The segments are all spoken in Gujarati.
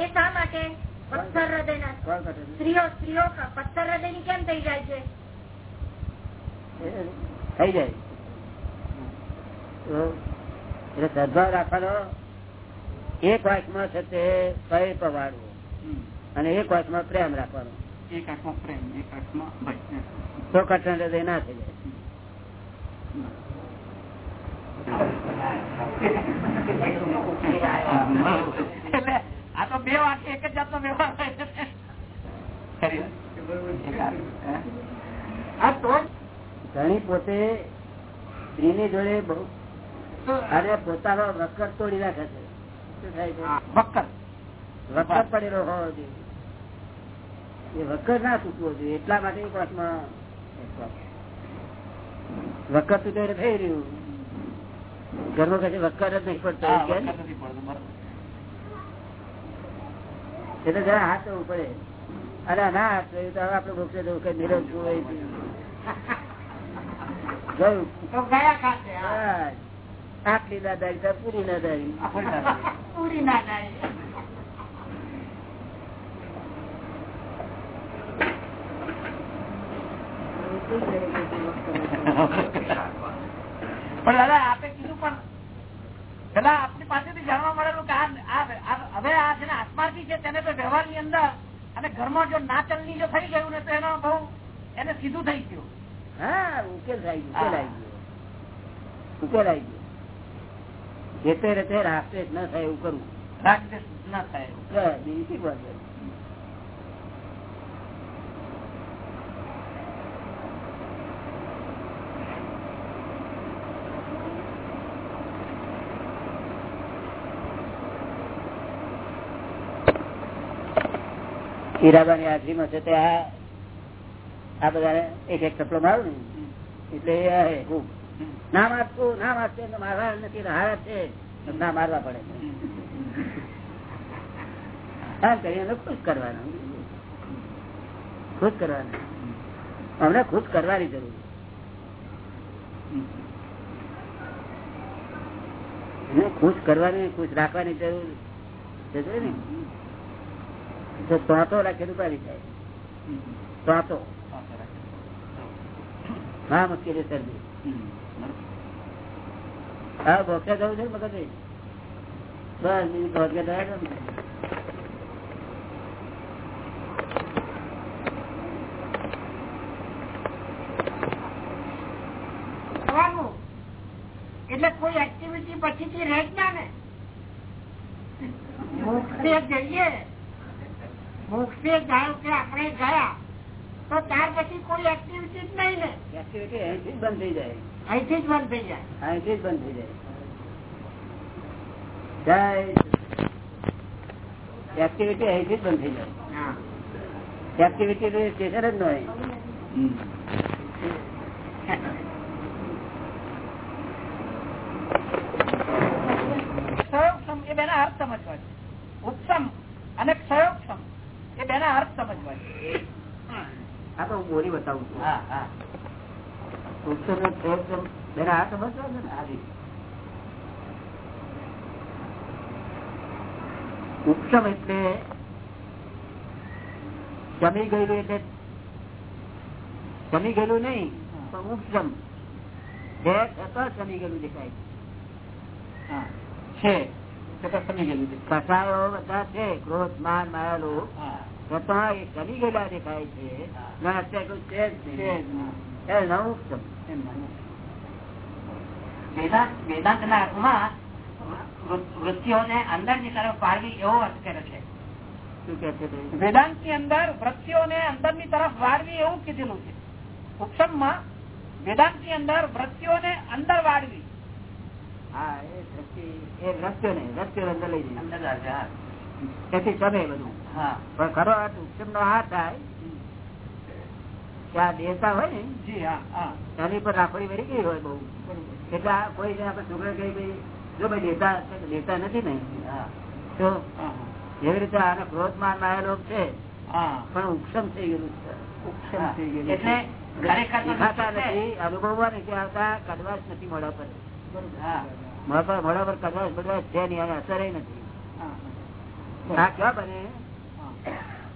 એ શા માટે? પથ્થર હૃદય ના સ્ત્રીઓ સ્ત્રીઓ પથ્થર હૃદયની કેમ થઈ જાય છે? થઈ જાય. એટલે સદભાવ રાખવાનો એક વાંચમાં છે તે કઈ પવાડવું. અને એક વાંચમાં પ્રેમ રાખવાનો. એક આંખમાં પ્રેમ એક આંખમાં ભય. તો કઠણ હૃદય ના થઈ જાય. તો બે વાક્ય એક જ જાતનો વ્યવહાર ધણી પોતે સ્ત્રીની જોડે બહુ અને પોતાનો વક્કર તોડી નાખે છે. વખત પડેલો હોવો જોઈએ. એ વક્કર ના તૂટવો જોઈએ એટલા માટે એક વાતમાં સુધી થઈ રહ્યું. ઘરમાં કશે વક્કર જ નહીં પડતો હા, એવું કે વક્કર નથી પડતું, બરાબર. એટલે જરા હાથ જવું પડે અરે ના હાથ રહ્યું તો હવે આપડે મોક્ષે જવું કઈ મેળવશું હોય તો. ગયું તો ગયા ખાતે, હા. બસ. આટલી દાદારી પૂરી ના પૂરી ના પણ દાદા આપે કીધું પણ દાદા પાસેથી જાણવા મળેલું કે હવે આ જેને ને આત્માર્થી છે તેને તો વ્યવહારની અંદર અને ઘરમાં જો ના ચલની જો થઈ ગયું ને તો એનો બહુ એને સીધું થઈ ગયું. હા ઉકેલ થાય ગયો ઉકેલ આવી ગયો. ઉકેલ આવી ગયો. જે તે રીતે રાષ્ટ્રેજ ન થાય એવું કરવું. રાગદેશ ના થાય બીજી શી વાત છે? હાજરીમાં છે તે આ આ એક એક ચપલો મારું ને. એટલે નામ ના મારતું, ના મારવા નથી હારા છે. ના મારવા પડે. ખુશ કરવાનું. ખુશ ખુશ કરવાની જરૂર. ખુશ કરવાની, ખુશ રાખવાની જરૂર ને તો તોતો રાખેલું કાઢી જાય ત્વાતો હા મુશ્કેલી શરદી. હા બોક્સે જવું છે મગજ? એટલે કોઈ એક્ટિવિટી પછીથી રહે જ ના. ને જઈએ. મોક્ષે જાય કે આપણે ગયા તો ત્યાર પછી કોઈ એક્ટિવિટી જ નહીં ને. એક્ટિવિટી અહીંથી જ બંધ થઈ જાય. અહીંથી જ બંધ થઈ જાય. અહીંથી જ બંધ થઈ જાય. જય. એક્ટિવિટી અહીંથી જ બંધ થઈ જાય. હા. એક્ટિવિટી સ્ટેશન જ ન હોય બેના અર્થ સમજવા છે ઉપસમ અને ક્ષયોક્ષમ એ બેના અર્થ સમજવા છે આ તો હું બતાવું છું. પુરુષો આ સમજવા છે ને એટલે જમી ગયેલું એટલે જમી ગયેલું નહીં પણ ઉપસમ જે છતાં જમી ગયેલું દેખાય. હા. છે. તે તો ગયેલું બધા છે ક્રોધ માન માયાલો હા. છતાં એ જમી ગયેલા દેખાય છે ના અત્યારે કોઈ છે જ નહીં જ ના. એ નવું ઉપસમ એમ માનું. વેદાંત અર્થમાં વૃત્તિઓને અંદરની તરફ વાળવી એવો અર્થ કરે છે શું કે છે તે? વેદાંતની અંદર વૃત્તિઓને અંદરની તરફ વાળવી એવું કીધેલું છે ઉપસમમાં વેદાંતની અંદર વૃત્તિઓને અંદર વાળવી હા એ દ્રશ્યો ને વૃત્તિઓ અંદર લઈ જઈએ અંદર. તેથી તમે બધું. પણ ખરો અર્થ નો આ થાય કે આ હોય ને જી હા હા. એની પર રાખડી વળી ગઈ હોય બહુ. એટલે કોઈ ને છોકરા કહી ભાઈ જો ભાઈ દેતા છે તો દેતા નથી ને. તો એવી રીતે આને ક્રોધ માન માયા લોક છે. પણ ઉપસમ થઈ ગયેલું છે. ઉપસમ થઈ ગયેલું એટલે ખરેખર તો નથી આવતા કડવાશ નથી મોડા પર. હા. મોડા પર કદાચ બધા છે નહીં અસર નથી. બને?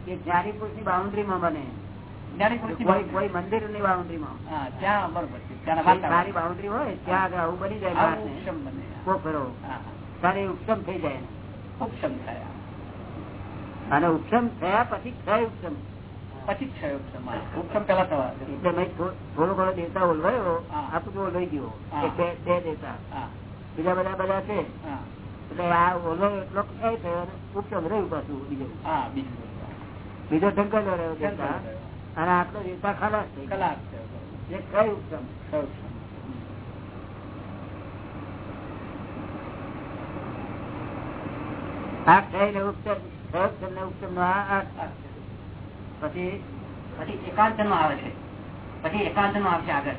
કે જ્ઞાની પુરુષની બાઉન્ડ્રી. માં બને કોઈ મંદિરની બાઉન્ડ્રી માં બાઉન્ડ્રી હોય ત્યાં આગળ આવું બની જાય કોકરો તારે ઉપસમ થઈ જાય. ઉપસમ થયા. અને ઉપસમ થયા પછી ક્ષય ઉપસમ પછી ક્ષય ઉપસમ ઉપસમ પેલા થવા એટલે મેં થોડો ઘણો દેતા ઓલવાયો આપણું ઓલવાઈ ગયો. બે દેતા બીજા બધા બધા છે. બીજું. ઢંકેલો રહ્યો અને આટલો દેવતા ખલાસ એ ક્ષય ઉપસમ આ કઈ ને ક્ષય ઉપસમ ને આ પછી પછી એકાંત નો આવે છે. પછી એકાંત નો આવશે આગળ.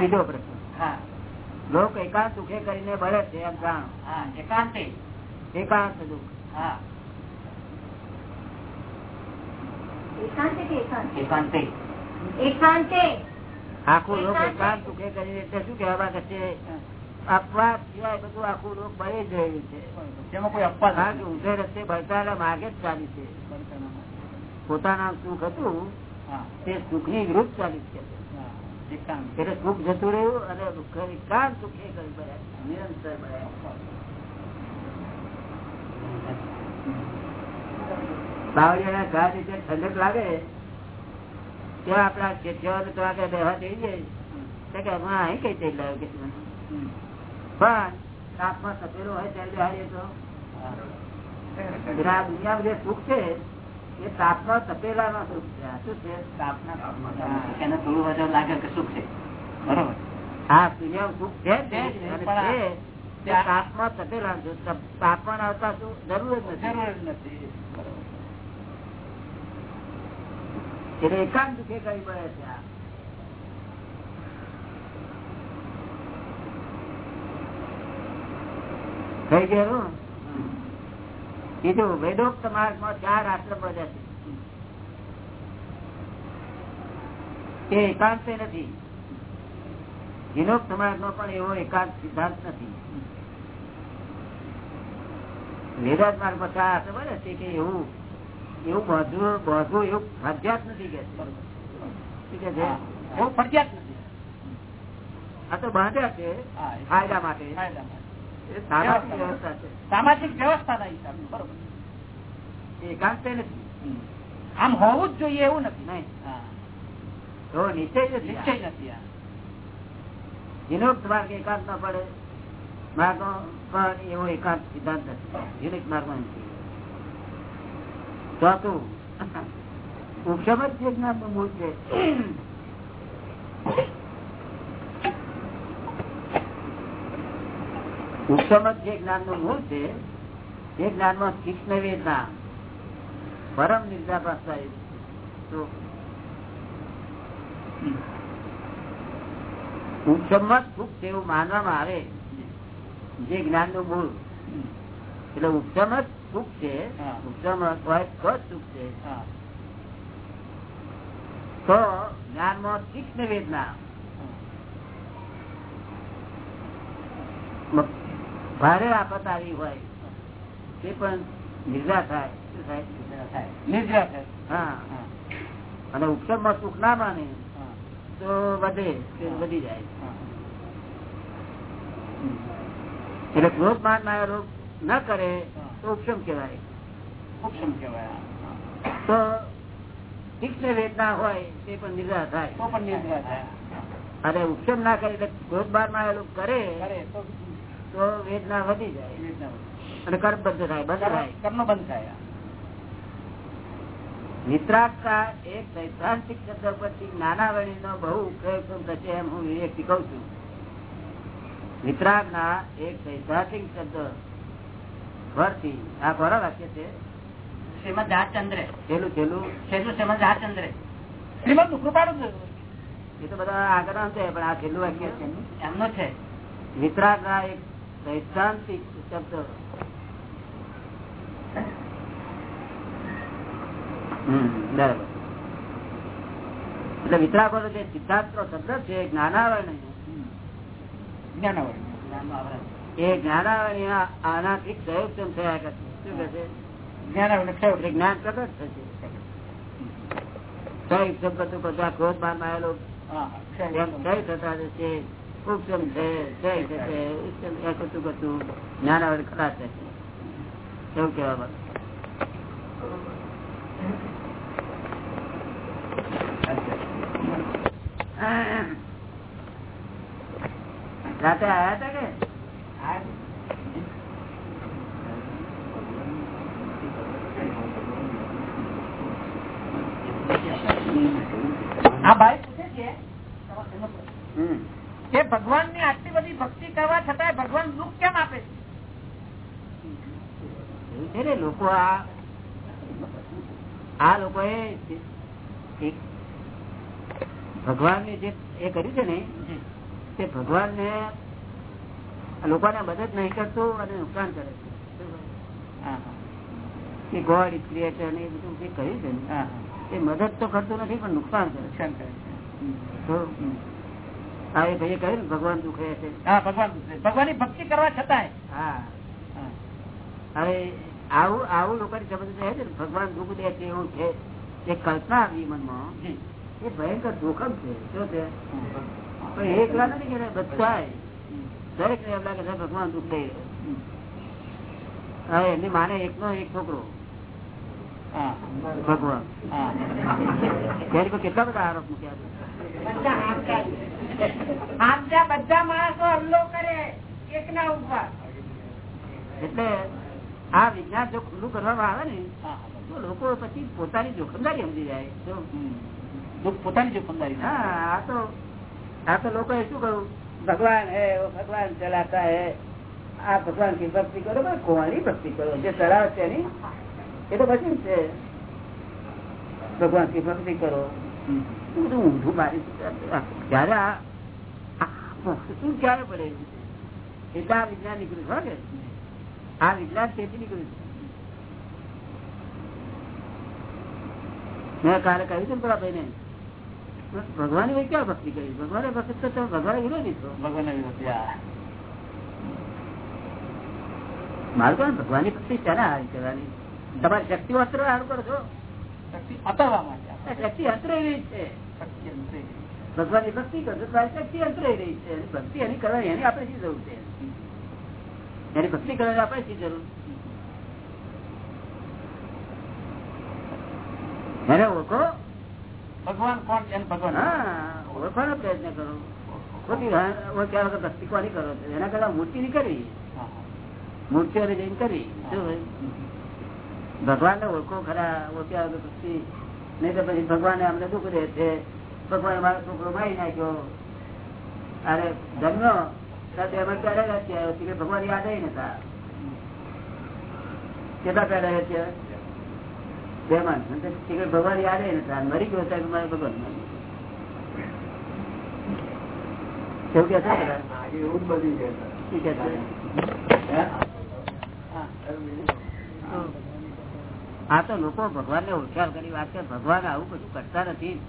બીજો પ્રશ્ન. હા. લોક એકાંત સુખે કરીને ભરે છે એમ જાણો. એકાંત. એકાંત દુઃખ. હા. આખું એકાંત. સુખે કરીને એટલે શું કહેવા માંગે છે? અપવાદ સિવાય બધું આખું લોક બળી જ રહ્યું છે. તેમાં કોઈ અપવાદ ઊંધે રસ્તે ભરતા માર્ગે જ ચાલી છે. પોતાના સુખ હતું હા. તે સુખની વિરુદ્ધ ચાલી છે. એટલે સુખ જતું રહ્યું અને દુઃખ સુખે નિરંતર બધા ઘા નીચે ઠંડક લાગે ત્યાં આપડા ખેતીવાડ તો આગળ બેહવા જઈ જાય કે હમણાં અહીં કઈ થઈ લાવ્યો કે પણ તાપમાં સફેરો હોય ત્યારે બેહાડીએ તો. દુનિયા જે સુખ છે. એ તાપમાં તપેલામાં સુખ છે. શું છે? એને થોડું વધુ લાગે કે સુખ છે. બરોબર. હા દુનિયામાં સુખ છે જ છે જ, અને પણ આ- છે તે તાપમાં તપેલા તાપમાન આવતા શું? જરૂર જ નથી. જરૂર જ નથી. બરોબર. એટલે એકાંત દુઃખે કઈ પડે છે આ. થઈ ગયેલું બીજું વેદોક્ત માર્ગમાં ચાર આશ્રમ પ્રજા છે. એ એકાંત નથી. વિનોક્ત માર્ગ નો પણ એવો એકાંત સિદ્ધાંત નથી. વેદાંત માર્ગમાં ચાર આશ્રમ બને છે કે એવું એવું બધું બધું એવું ફરજિયાત નથી કે? એવું ફરજિયાત નથી. આ તો બાંધ્યા છે ફાયદા માટે. ફાયદા માટે. સામાજિક વ્યવસ્થાના હિસાબે બરોબર. એકાંત નથી આમ હોવું જ જોઈએ એવું નથી. તો નિશ્ચય નિશ્ચય નથી. આ. માર્ગ એકાંત ન પડે. માર્ગો પણ એવો એકાંત સિદ્ધાંત નથી. વિનોક્ત માર્ગ નથી ચોથું ઉપશમ જ જે જ્ઞાનનું મૂળ છે. ઉપશમ જ જે જ્ઞાનનું મૂળ છે એ જ્ઞાનમાં તીક્ષ્ણ વેદના પરમ નિર્જા પ્રસ્તાવિત તો ઉપસમત સુખ છે એવું માનવામાં આવે જે જ્ઞાનનું મૂળ. એટલે ઉત્તમ જ સુખ છે તો સુખ છે. તો જ્ઞાન જ્ઞાનમાં તીક્ષ્ણ વેદના. મ- ભારે આફત આવી હોય તે પણ નિર્જા થાય. શું થાય. હા. અને ઉપસમમાં સુખ ના માને તો વધે વધી જાય. એટલે ક્રોધ માન ના રોગ ના કરે તો ઉપસમ કેવાય ઉપશમ કેવાય તો તીક્ષ્ણ વેદના હોય તે પણ નિર્જા થાય. તો પણ નિર્જરા થાય. અને ઉપસમ ના કરે એટલે ક્રોધ બારમાં આવેલું કરે કરે તો તો વેદના વધી જાય. અને કર્મ બંધ થાય બંધ થાય. કર્મ- બંધ થાય. નિત્રાગતા એક સૈદ્ધાંતિક શબ્દ પરથી નાના વળી નો બહુ ઉપયોગ થશે એમ હું વિવેક શીખવું છું. વિતરાગ ના એક સૈદ્ધાંતિક શબ્દ પરથી આ કોરા વાક્ય છે? શ્રીમદ રાજચંદ્રે. છેલ્લું છેલ્લું? છેલ્લું શ્રીમદ રાજચંદ્રે. શ્રીમદ કૃપાનું એ તો બધા આગળ છે પણ આ છેલ્લું વાક્ય છે. એમનો છે. વિતરાગ ના એક સૈદ્ધાંતિક શબ્દ. બરાબર. એટલે વિતરાકો જે સિદ્ધાંત નો શબ્દ છે જ્ઞાનાવરણ એ જ્ઞાનાવરણ આનાથી પ્રયોગક્ષમ થયા કરશે શું કહે છે? જ્ઞાન પ્રગટ થશે. પ્રયોગક્ષમ શબ્દ બધા આ ક્રોધ બાર આવેલો થતા જશે. ઉપસમ છે એવું કેવા રાતે આયા હતા કે? આ ભાઈ પૂછે છે. હમ. કે ભગવાનની આટલી બધી ભક્તિ કરવા છતાં ભગવાન દુઃખ કેમ આપે છે? લોકો આ લોકો ભગવાન ને જે એ કર્યું છે ને તે ભગવાન ને લોકોને મદદ નહીં કરતું અને નુકસાન કરે છે. ગોડ ઇઝ ક્રિએટર ને એ બધું જે કહ્યું છે ને એ મદદ તો કરતું નથી પણ નુકસાન કરે છે. ભગવાન દુખે છે. હા ભગવાન ભગવાનની ભક્તિ કરવા છતાંય. હા. હવે આવું આવું લોકોની સમજ છે ને ભગવાન દુઃખ દે છે એવું છે. એ કલ્પના આવી મનમાં એ ભયંકર જોખમ છે. શું છે? પણ એકલા નથી કે બધા દરેક ને એમ લાગે છે ભગવાન દુઃખ. દે હવે એમની માને એકનો એક છોકરો. ભગવાન. કેટલા બધા આરોપ મૂક્યા એટલે આ વિજ્ઞાન જો ખુલ્લું કરવામાં આવે ને તો લોકો પછી પોતાની જોખમદારી સમજી જાય. પોતાની જોખમદારી હા આ તો આ તો લોકો શું કહ્યું? ભગવાન હે ભગવાન ચલાતા હે. આ ભગવાનની ભક્તિ કરો કોવાની ભક્તિ કરો? જે ચલાવે છે એની એ તો પછી છે. ભગવાનની ભક્તિ કરો. બધું ઊંધું મારી જયારે આ આ શું ક્યારે પડે? એટલે આ વિજ્ઞાન નીકળ્યું છે કે આ વિજ્ઞાન તેથી નીકળ્યું છે? મેં કાલે કહ્યું છે ને પેલા ભાઈ ને ભગવાનની ક્યાં ભક્તિ કરી? ભગવાન ભક્તિ તો તમે ભગવાન વિરોધી છો. ભગવાન મારું કોણ ભગવાનની ભક્તિ ક્યારે હારી કરવાની? તમારી શક્તિ વસ્ત્ર હારું કરો છો? અતરવા માટે શક્તિ અંતર એવી છે. શક્તિ. ભગવાનની ભક્તિ કરશો તમારી શક્તિ અંતર રહી છે ભક્તિ એની કરવાની એની આપણે શી જરૂર છે. એની ભક્તિ કરવાની આપણે શી જરૂર એને ઓળખો? ભગવાન કોણ છે? ભગવાન. હા ઓળખવાનો પ્રયત્ન કરો. ખોટી ઓળખ્યા વગર ભક્તિ કોની કરો છો? એના કરતા મૂર્તિ ની કરવી. મૂર્તિઓને જઈને કરી શું ભગવાન ને ઓળખો ખરા ઓળખ્યા વગર ભક્તિ નહીં તો પછી ભગવાન અમને દુઃખ દે છે ભગવાન મારો છોકરો મારી નાખ્યો અરે જન્મ્યો ત્યારે અમે પહેલા કે ભગવાન યાદ આવી નતા કેટલા પહેલા છે બે માણસ ભગવાન યાદ નતા મરી ગયો સાહેબ મારે ભગવાન કેવું કે છે એવું જ બધું શું છે? આ તો લોકો ભગવાન ને હોશિયાર કરી વાત છે. ભગવાન આવું બધું કરતા નથી.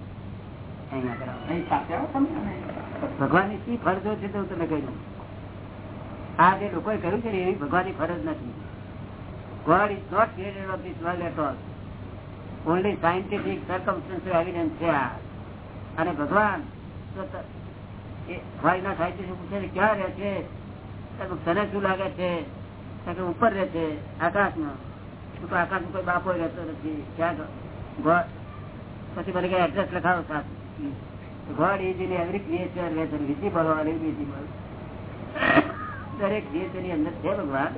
ભગવાનની શી ફરજો છે તો તમે કહ્યું આ જે લોકોએ કહ્યું છે ને એવી ભગવાનની ફરજ નથી. God is not created of this world at all only scientific circumstantial evidence છે આ. અને ભગવાન ત- એ પૂછે ક્યાં રહે છે? તને શું લાગે છે? ઉપર રહે છે? આકાશમાં. તો આકાશ કોઈ બાપો રહેતો નથી. ક્યાં પછી મને કઈ એડ્રેસ લખાવો સાથ God is in every creature whether visible or invisible દરેક ક્રિએચરની અંદર છે ભગવાન.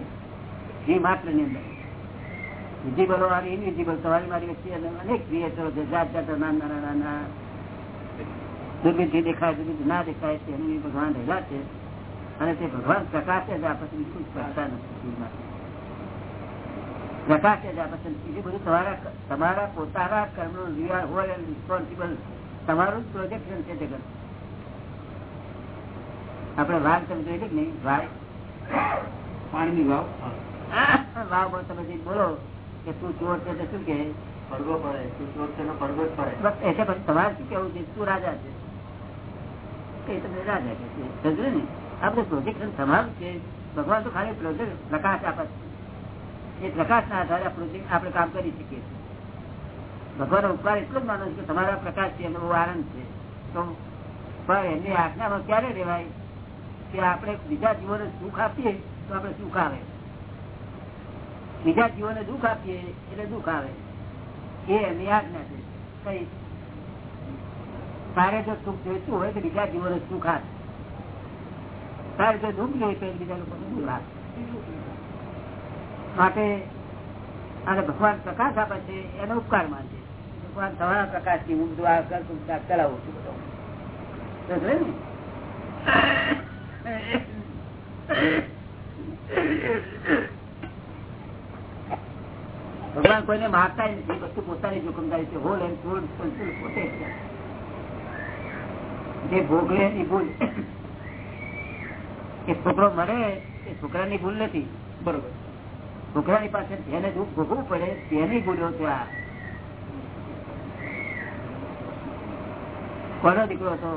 જે માત્રની અંદર. વિઝિબલ ઓર ઇનવિઝિબલ તમારી મારી વચ્ચે અનેક ક્રિએચરો છે. જાત જાત નાના નાના નાના દુર્બીનથી દેખાય દુર્બીનથી ના દેખાય છે. ભગવાન રહેલા છે. અને તે ભગવાન પ્રકાશે જ આ પછી બિલકુલ કરતા નથી. પ્રકાશે જ આ પછી બીજું બધું તમારા તમારા પોતાના કર્મનું હોય રિસ્પોન્સિબલ તમારું જ પ્રોજેક્શન છે જગત. આપડે વાઘ તમે જોઈ કે નહીં? વાઘ. પાણીની વાવ. વાવ તમે જે બોલો કે તું ચોર છે શું કે પડવો પડે. તું ચોર છે પડવો જ પડે. એટલે પછી તમારે શું કેવું છે? તું રાજા છે. એ તમે રાજા છે. ને? આ બધું પ્રોજેક્શન તમારું છે. ભગવાન તો ખાલી પ્રોજેક્ટ પ્રકાશ આપે એ પ્રકાશના આધારે આપણે કામ કરી શકીએ છીએ. ભગવાનનો ઉપકાર એટલો જ માનો કે તમારા પ્રકાશ છે, એનો આનંદ છે. તો પણ એમની આજ્ઞામાં ક્યારે રહેવાય? કે આપણે બીજા જીવોને સુખ આપીએ તો આપણે સુખ આવે. બીજા જીવોને દુઃખ આપીએ એટલે દુઃખ આવે. એ એમની આજ્ઞા છે. કઈ? તારે જો સુખ જોઈતું હોય તો બીજા જીવોને સુખ આપે. તારે જો દુઃખ જોઈતું હોય બીજા લોકો દુઃખ આપ. માટે અને ભગવાન પ્રકાશ આપે છે, એનો ઉપકાર માનશે ભગવાન તમારા પ્રકાશથી હું દ્વાર ચલાવું છું બધો. ભગવાન કોઈને મારતા નથી બધું પોતાની જોખમદારી છે. હોલ એન્ડ સોલ પોતે જે ભોગવે એની ભૂલ, એ છોકરો મરે, એ છોકરાની ભૂલ નથી. બરોબર. છોકરાની પાસે જેને દુઃખ ભોગવું પડે તેની ભૂલ્યો છે આ. કોનો દીકરો હતો?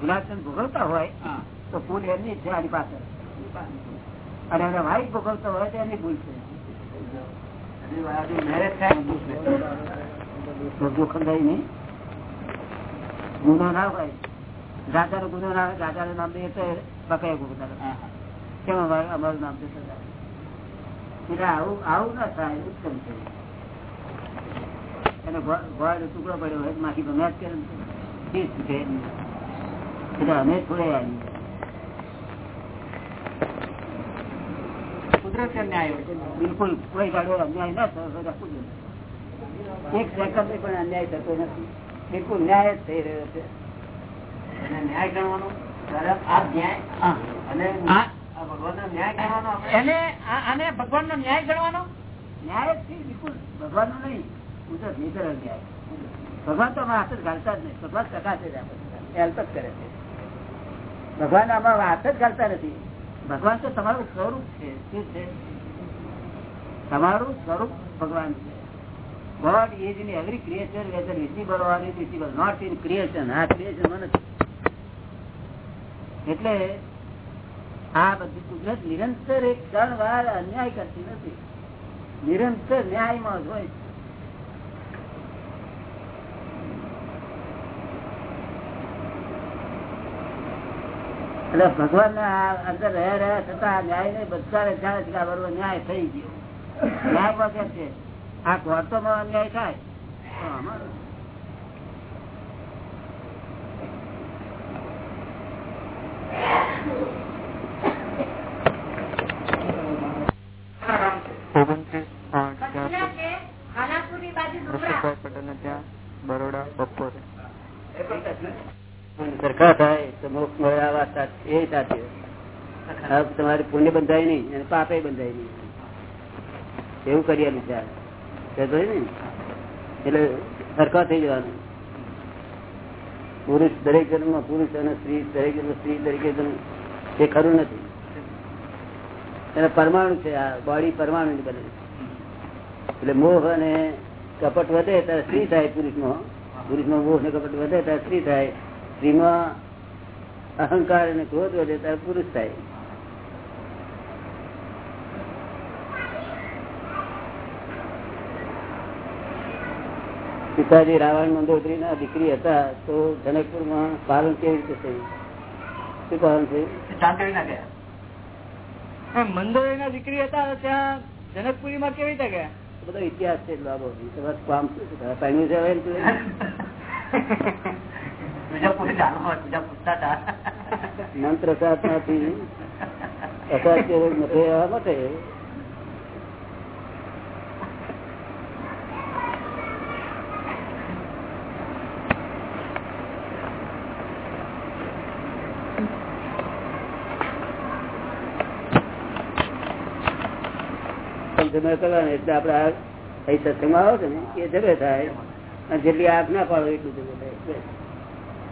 ગુલાબચંદ ભોગવતા હોય તો ભૂલ એમની છે આની પાસે. અને એને વાઈફ ભોગવતો હોય તો એમની ભૂલ છે. જોખમદારી નહીં. ગુનો ના હોય. દાદા નો ગુનો ના દાદા નું નામ દઈએ તો બકાય ગુનો કેમ અમારું નામ છે એટલે આવું આવું ના થાય ઉત્તમ છે એને ગોળ ટુકડો પડ્યો હોય માથી ગમે જ કરે છે એટલે અમે થોડે આવી કુદરતી અન્યાય બિલકુલ કોઈ ગાડો અન્યાય ના થયો એક સેકન્ડ પણ અન્યાય થતો નથી. બિલકુલ ન્યાય જ થઈ રહ્યો છે. ન્યાય ગણવાનો આ ન્યાય અને ભગવાન નો ન્યાય ગણવાનો એને આને ભગવાન નો ન્યાય ગણવાનો ન્યાય જ બિલકુલ. ભગવાનનું નહીં. હું તો કરે ન્યાય. ભગવાન તો અમારા હાથ જ ઘાલતા જ નહીં. ભગવાન ચકાશે હેલ્પ જ કરે છે. ભગવાન અમારા હાથ જ ઘાલતા નથી. ભગવાન તો તમારું સ્વરૂપ છે. શું છે? તમારું સ્વરૂપ ભગવાન છે. God is in every creature, whether visible or invisible, not in creation આ ક્રિએશન મને નથી એટલે આ બધી કુદરત નિરંતર એક ક્ષણ વાર અન્યાય કરતી નથી. નિરંતર ન્યાયમાં જ હોય. એટલે ભગવાન ના અંદર રહ્યા રહ્યા છતાં ન્યાય ને બધા જાણે છે બરોબર ન્યાય થઈ ગયો. ન્યાયમાં છે? આ કોર્ટો માં અન્યાય થાય? ઓગણત્રીસ આઠ રસુભાઈ પટેલ ત્યાં બરોડા બપોરે. સરખા થાય તો મોક્ષ એ હવે પુણ્ય બંધાય નહીં અને પાપે બંધાય નહીં. એવું કરીએ વિચાર ને? એટલે સરખા થઈ જવાનું. પુરુષ દરેક જન્મ પુરુષ અને સ્ત્રી દરેક જન્મ સ્ત્રી દરેક જન્મ એ ખરું નથી. એને પરમાણુ છે, આ બોડી પરમાણુ બને. એટલે મોહ અને કપટ વધે ત્યારે સ્ત્રી થાય પુરુષમાં પુરુષમાં મોહ ને કપટ વધે ત્યારે સ્ત્રી થાય. સ્ત્રીમાં અહંકાર અને ક્રોધ વધે ત્યારે પુરુષ થાય. પિતાજી રાવણ મંદોત્રી ના દીકરી હતા, તો જનકપુરમાં પાલન કેવી રીતે થયું? શું પાલન થયું? જાણકારી ના ગયા મંદોરી ના દીકરી હતા ત્યાં જનકપુરી માં કેવી રીતે ગયા? બધો ઇતિહાસ છે બાબો કામ શું છે? પહેણ્યું છે હવે એમ કહ્યું? બીજા પૂછે જાણવા બીજા પૂછતા હતા મંત્ર સાધનાથી અસાધ્ય રોગ એવા તમે એટલે આપડે આ સત્સંગમાં આવો છો ને, એ જગ્યા થાય. અને જેટલી આગ ના પાડો એટલું જગ્યા થાય.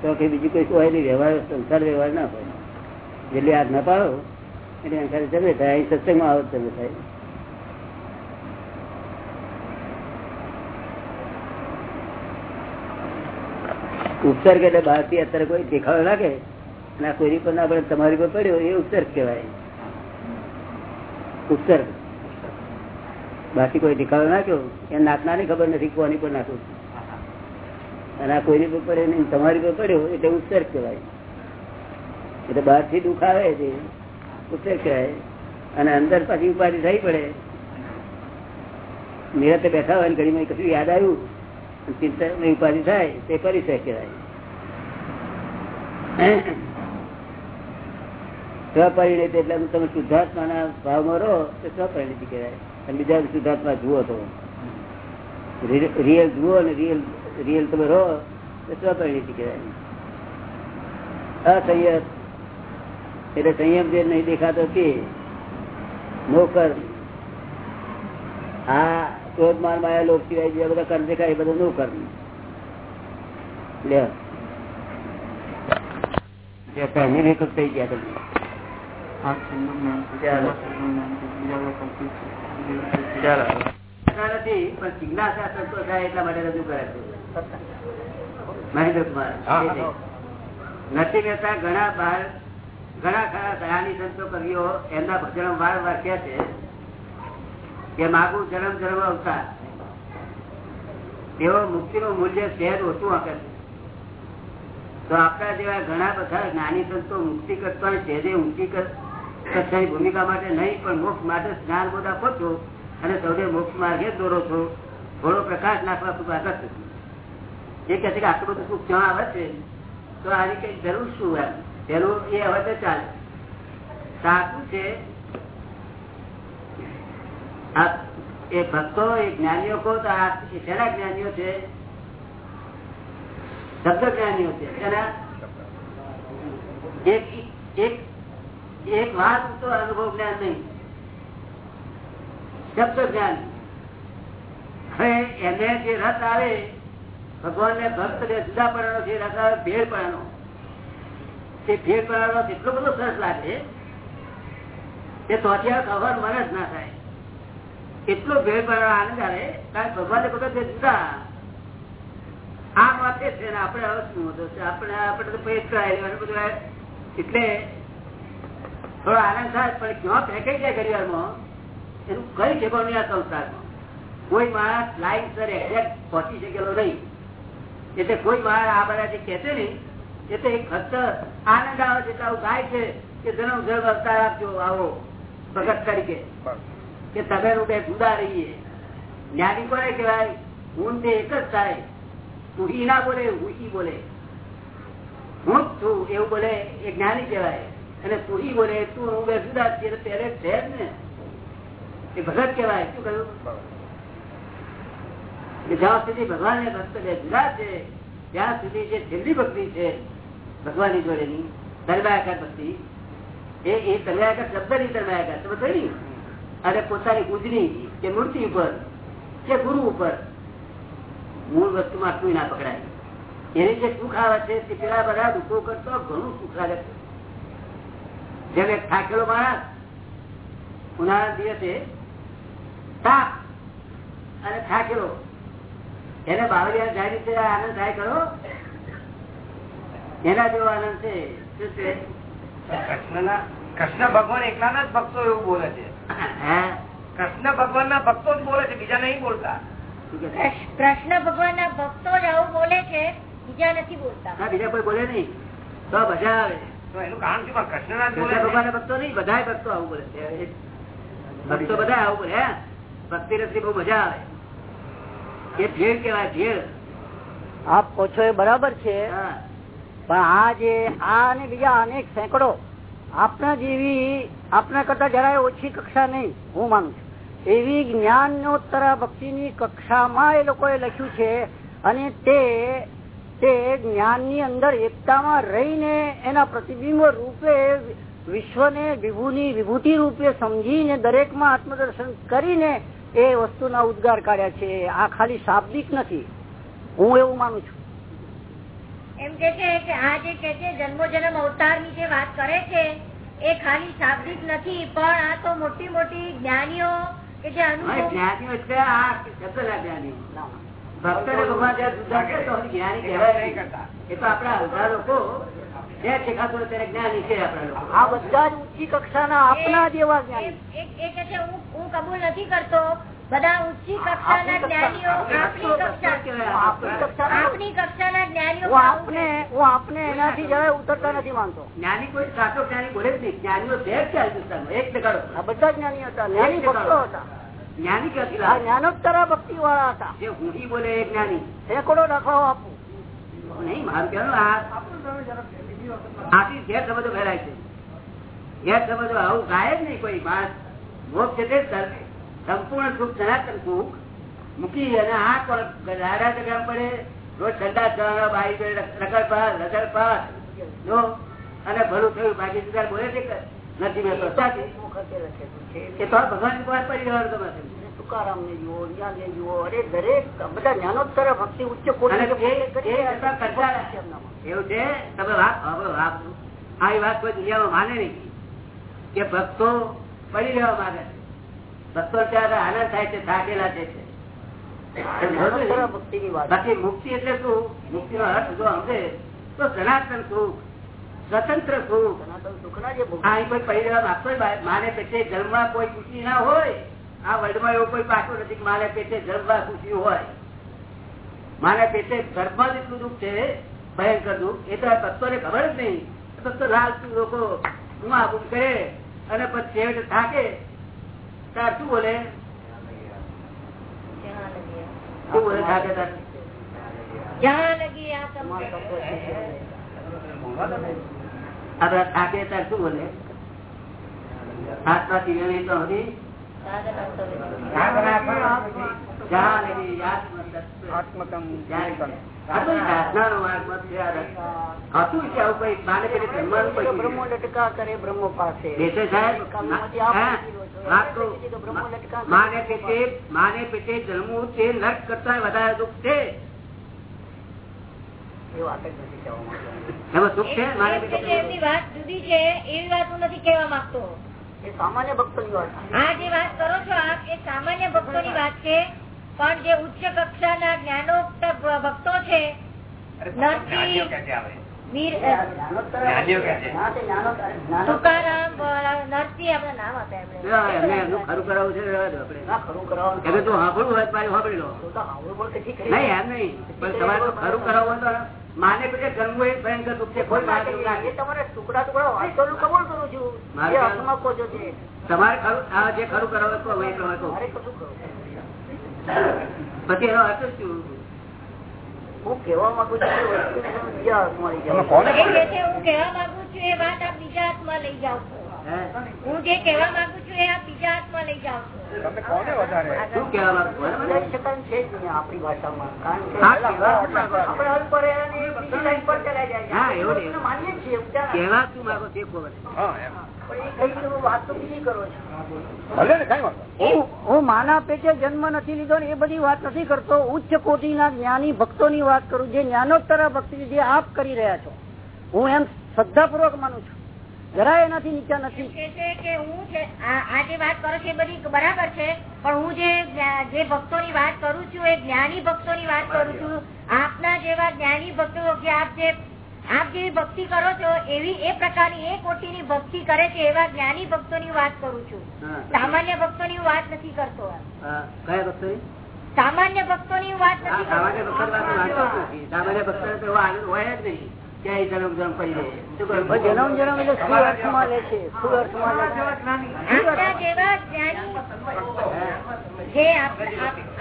તો કે બીજું કોઈ હોય નહીં વ્યવહાર, સંસાર વ્યવહાર ના હોય. જેટલી આગ ના પાડો, એટલે એમ જગ્યા થાય. અહીં સત્સંગમાં આવો જગે થાય. ઉપસર્ગ એટલે બહારથી અત્યારે કોઈ દેખાડો લાગે, અને આ કોઈની પર ના તમારી પર પડ્યો, એ ઉપસર્ગ કહેવાય. ઉપસર્ગ. બાકી કોઈ ટીકાળો નાખ્યો એ નાખનારની ખબર નથી, કોની પર નાખું અને આ કોઈની પર પડે નહીં, તમારી પર પડ્યો એટલે ઉત્સર્ગ કહેવાય. એટલે બહારથી દુઃખ આવે છે ઉત્સર્ગ કહેવાય. અને અંદર પાછી ઉપાધિ થઈ પડે. નિરતે બેઠા હોય ઘડીમાં કશું યાદ આવ્યું ચિંતા ઉપાધિ થાય, તે પરિચય કહેવાય. સ્વપરિણિત એટલે તમે શુદ્ધાત્માના ભાવમાં રહો, તો સ્વપરિણિતિ કહેવાય. અને બીજા સિદ્ધાર્થમાં જુઓ તો. રિયલ જુઓ ને રિયલ રિયલ તમે રહો સ્વપરિણિતિ કહેવાય. અસંયમ એટલે સંયમ જે નહીં દેખાતો કે નોકર. આ ક્રોધ માયા લોક સિવાય બીજા બધા કર્મ દેખાય, એ બધું નોકર. લે પહેલી વિકલ્પ થઈ ગયા નથી પણ જિજ્ઞાસા સંતોષ થાય એટલા માટે રજૂ કરે છે. મહેન્દ્રકુમાર નથી કહેતા ઘણા બાર ઘણા ખરા દયાની સંતો કવિઓ એમના ભજન વાર વાર કે છે કે માગું જન્મ જન્મ અવતાર. તેઓ મુક્તિ નું મૂલ્ય શહેર ઓછું આપે છે. તો આપણા જેવા ઘણા બધા જ્ઞાની સંતો મુક્તિ કરતા સહેજે ઊંચી કરવાની ભૂમિકા માટે નહીં, પણ મોક્ષ માટે જ્ઞાન બોધ આપો અને સૌને મોક્ષ માર્ગે દોરો છો. થોડો પ્રકાશ નાખવા શું આગળ એ કહે છે કે આટલું બધું સુખ ક્યાં આવે છે, તો આની કઈ જરૂર શું એમ પેલું એ હવે તો ચાલે. સાચું છે? એ ભક્તો, એ જ્ઞાનીઓ કહો તો આ શેના જ્ઞાનીઓ છે? શબ્દ જ્ઞાનીઓ છે એક એક એક વાત તો અનુભવ જ્ઞાન નહીં. શબ્દ જ્ઞાન. એને જે રસ આવે ભગવાન ને ભક્ત ને જુદા પડવાનો જે રસ આવે, ભેળ પડવાનો. તે ભેળ પડવાનો એટલો બધો સરસ લાગે. એ તો અત્યારે ખબર મને જ ના થાય. એટલો ભેળ પડવાનો આનંદ આવે, કારણ ભગવાન વખત જુદા. આ વાતે છે ને આપણે હવે શું હતો. આપણે આપણે તો બધું એટલે થોડો આનંદ થાય, પણ ક્યાં ફેંકાઈ જાય ઘડિયાળમાં? એનું કઈ ઠેકાણું નહીં સંસારમાં. કોઈ માણસ લાઈન સર એક્ઝેક્ટ પહોંચી શકેલો નહીં. એટલે કોઈ માણસ આ બધા જે કહેશે ને એટલે એક ફક્ત આનંદ આવે છે આવું ગાય છે કે જન્મ જન્મ અવતાર આપજો, આવો. ભગત તરીકે. કે તમે રૂપે જુદા રહીએ. જ્ઞાની કોને કહેવાય? હું તે એક જ થાય. તું ના બોલે, હું બોલે. હું છું, એવું બોલે એ જ્ઞાની કહેવાય. અને તું બોલે, તું હું બે જુદા છીએ ત્યારે છે જ ને. એ ભગત કહેવાય. શું કહ્યું? જ્યાં સુધી ભગવાન ને ભક્ત બે જુદા છે, ત્યાં સુધી જે છેલ્લી ભક્તિ છે, ભગવાનની જોડેની તરબાયાકાર ભક્તિ, એ એ તરબાયાકાર શબ્દની તરબાયાકાર તમે કહી અને પોતાની ગુજરી કે મૂર્તિ ઉપર, કે ગુરુ ઉપર, મૂળ વસ્તુ માં આટલું ના પકડાય. એની જે સુખ આવે છે, તે પેલા બધા દુઃખો કરતો ઘણું સુખ લાગે છે. જેમ એક થાકેલો માણસ ઉનાળા દિવસે તાપ અને થાકેલો એને બાવળિયા જાય રીતે આનંદ થાય કરો એના જેવો આનંદ છે. શું છે? કૃષ્ણ ભગવાન એકલાના જ ભક્તો એવું બોલે છે. કૃષ્ણ ભગવાન ના ભક્તો જ બોલે છે બીજા નહીં બોલતા. કૃષ્ણ ભગવાન ના ભક્તો જ આવું બોલે છે બીજા નથી બોલતા. બીજા કોઈ બોલે નહીં. તો મજા આવે. એનું કારણ શું? ભગવાન ભક્તો નહીં બધા ભક્તો આવું બોલે છે. ભક્તો બધા આવું બોલે ભક્તિ રસની બહુ મજા આવે. એ ભેળ કેવાય ભેળ. આપ પૂછો એ બરાબર છે પણ આ જે આ અને બીજા અનેક સેંકડો આપના જેવી આપના કરતા જરાય ઓછી કક્ષા નહીં હું માનું છું. એવી જ્ઞાનોત્તર ભક્તિની કક્ષામાં એ લોકોએ લખ્યું છે અને તે તે જ્ઞાનની અંદર એકતામાં રહીને એના પ્રતિબિંબ રૂપે વિશ્વને વિભુની વિભૂતિ રૂપે સમજીને દરેકમાં આત્મદર્શન કરીને એ વસ્તુના ઉદ્ગાર કાઢ્યા છે. આ ખાલી શાબ્દિક નથી. હું એવું માનું છું. એમ કે છે કે આ જે કે છે જન્મો જન્મ અવતારની જે વાત કરે છે એ ખાલી શાબ્દિક નથી પણ આ તો મોટી મોટી જ્ઞાનીઓ કે જે અનુભવ જ્ઞાનીઓ એટલે આ શબ્દના જ્ઞાનીઓ. ભક્ત ભગવાન જયારે જુદા કરે તો જ્ઞાની કહેવાય નહીં એ તો આપણા અડધા લોકો જે શીખાતું ત્યારે જ્ઞાની છે આપણા લોકો. આ બધા જ ઊંચી કક્ષાના આપના જેવા જ્ઞાની. એ કે છે હું હું કબૂલ નથી કરતો. બધા ઊંચી કક્ષાના જ્ઞાનીઓ આપણી? કક્ષા કક્ષાના જ્ઞાનીઓ આપને હું આપને એનાથી જરાય ઉતરતા નથી માનતો. જ્ઞાની કોઈ સાચો જ્ઞાની બોલે જ નહીં. જ્ઞાનીઓ બે જ એક બધા જ્ઞાની હતા. જ્ઞાની ભક્તો હતા. જ્ઞાનોત્તરા ભક્તિ વાળા હતા. જે હુંડી બોલે એ જ્ઞાની. સેંકડો દાખલાઓ આપું. નહીં મારું કહેવાનું આથી ઘેર સમજો ફેલાય છે. ઘેર સમજો આવું ગાય જ નહીં કોઈ માણસ મોક્ષ છે તે સંપૂર્ણ સુખ સનાતન સુખ. મૂકી અને આ પણ રાડા જગ્યા પડે? રોજ ઠંડા ચા બાઈ રગડ પાસ રગડ પાસ જો અને ભલું થયું બાકી સુધાર બોલે છે નથી મેં તો સાચી. એ તો? ભગવાનની પાસે તમારે તુકારામ ને જુઓ જ્ઞાન ને જુઓ. અરે દરેક બધા જ્ઞાનોત્તર ભક્તિ ઉચ્ચ કોટી અને એ- એ છતાં કંટાળા. એવું છે? તમે વાત સાંભળો, વાત આ એ વાત કોઈ દુનિયામાં માને નહીં. કે ભક્તો પડી રહેવા માંગે છે. ભક્તો ત્યારે આનંદ થાય છે થાકેલા છે. ભક્તિ ની વાત બાકી મુક્તિ એટલે શું? મુક્તિ નો અર્થ જો સમજે તો સનાતન સુખ. સ્વતંત્ર સુખ માને પેટે જન્મવા કોઈ ખુશી ના હોય આ વર્લ્ડમાં એવો કોઈ પાછો નથી કે માને પેટે જન્મમાં ખુશી હોય. માને પેટે દુઃખ છે ભયંકર દુઃખ. એ તો ખબર જ નહીં. ભક્તો લાલચુ લોકો ઉમા બૂમ કરે અને પછી છેવટે થાકે. તાર શું બોલે? શું બોલે થાકે તાર? જ્યાં લગી આ તમારા શું બોલે? તો હતી. આ કે માને પેટે જન્મવું તે નર્ક કરતા વધારે દુઃખ છે એ વાત જ નથી કહેવા માંગતો. એમાં સુખ છે માને એમ કે પેટે જે એમની વાત જુદી એવી વાત હું નથી કહેવા માંગતો. સામાન્ય ભક્તોની વાત. આ જે વાત કરો છો આપ એ સામાન્ય ભક્તોની વાત છે. પણ જે ઉચ્ચ કક્ષાના જ્ઞાનો ભક્તો છે વીર તે તુકારામ નરસિંહ નામ ખરું છે ખરું. એટલે તું હોય તો લો. તો તો. નહીં એમ નહીં. પણ તમારે ખરું કરાવવું તો માને પછી જન્મવું એ ભયંકર દુઃખ છે કોઈ. તમારે ટુકડા ટુકડા વાંચવાનું કબૂલ કરું છું. મારે અર્થમાં કહો છો. તમારે ખરું આ જે ખરું કરાવો તો. પછી એનો અર્થ શું? હું કહેવા માંગુ છું બીજા અર્થમાં લઈ જાઓ. એ હું કહેવા માંગુ છું એ વાત આપ બીજા હાથમાં લઈ છો. હે? જે કહેવા માંગુ છું એ આપ બીજા હાથમાં લઈ આપણી ભાષામાં. માનીએ છીએ હું માના પેટે જન્મ નથી લીધો ને એ બધી વાત નથી કરતો. ઉચ્ચ કોટીના જ્ઞાની ભક્તોની વાત કરું જે જ્ઞાનોત્તર ભક્તિ જે આપ કરી રહ્યા છો. હું એમ શ્રદ્ધાપૂર્વક માનું છું. જરા એનાથી નીચા નથી. કે હું આ આ જે વાત કરો છો એ બધી બરાબર છે પણ હું જે ભક્તો ની ભક્તોની વાત કરું છું એ જ્ઞાની ભક્તોની વાત કરું છું. આપના જેવા જ્ઞાની ભક્તો કે આપ જે આપ જેવી ભક્તિ કરો છો એવી એ પ્રકારની એ કોટીની ભક્તિ કરે છે એવા જ્ઞાની ભક્તો વાત કરું છું. સામાન્ય ભક્તોની વાત નથી કરતો કયા ભક્તો સામાન્ય ભક્તોની હું વાત નથી સામાન્ય ભક્તોની વાત હું માનતો જ કરતો નથી. સામાન્ય ભક્તોને તો એવો આનંદ હોય જ નહીં.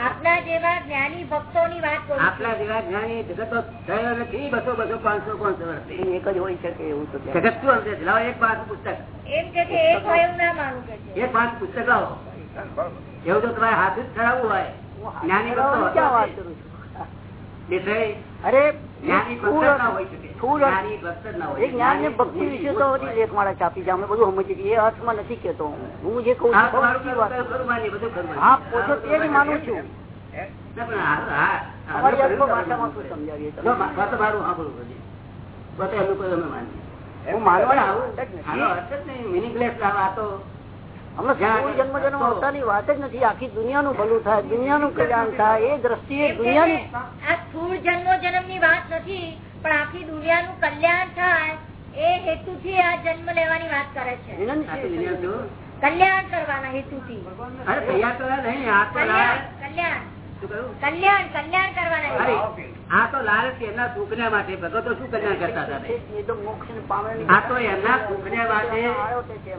આપના જેવા જ્ઞાની. આપના જેવા જ્ઞાની જગતો થયો નથી બસો બસો પાંચસો પાંચસો એક જ હોય શકે એવું તો જગત શું? લાવો એક પાંચ પુસ્તક. એમ કે એક હોય એવું ના માનું કે એક પાંચ પુસ્તક લાવો. એવું તો તમારે હાથ જ ખરાબવું હોય. જ્ઞાની ભક્તો અરે જ્ઞાની ભક્ત વિશે તો બધી લેખમાળા છાપી છે અમે બધું સમજીએ છીએ એ અર્થમાં નથી કેતો હું. જે કહું છું. હા પોતે તે જ માનું છું ભાષામાં શું સમજાવીએ. હું માનવાનો આવું- meaningless આ વાતો. વાત જ નથી. આખી દુનિયાનું ભલું થાય દુનિયાનું કલ્યાણ થાય. એ દ્રષ્ટિએ દુનિયાની આ સ્થૂળ જન્મો જન્મની વાત નથી પણ આખી દુનિયાનું કલ્યાણ થાય એ હેતુથી આ જન્મ લેવાની વાત કરે છે. આખી દુનિયા વિનંતી શું? કલ્યાણ કરવાના આ તો કલ્યાણ કલ્યાણ. કલ્યાણ કલ્યાણ કરવાના આ તો લાલચ એમના સુખને માટે. ભગતો શું કલ્યાણ કરતા હતા? ને? એ તો મોક્ષ પામેલી આ તો સુખને માટે.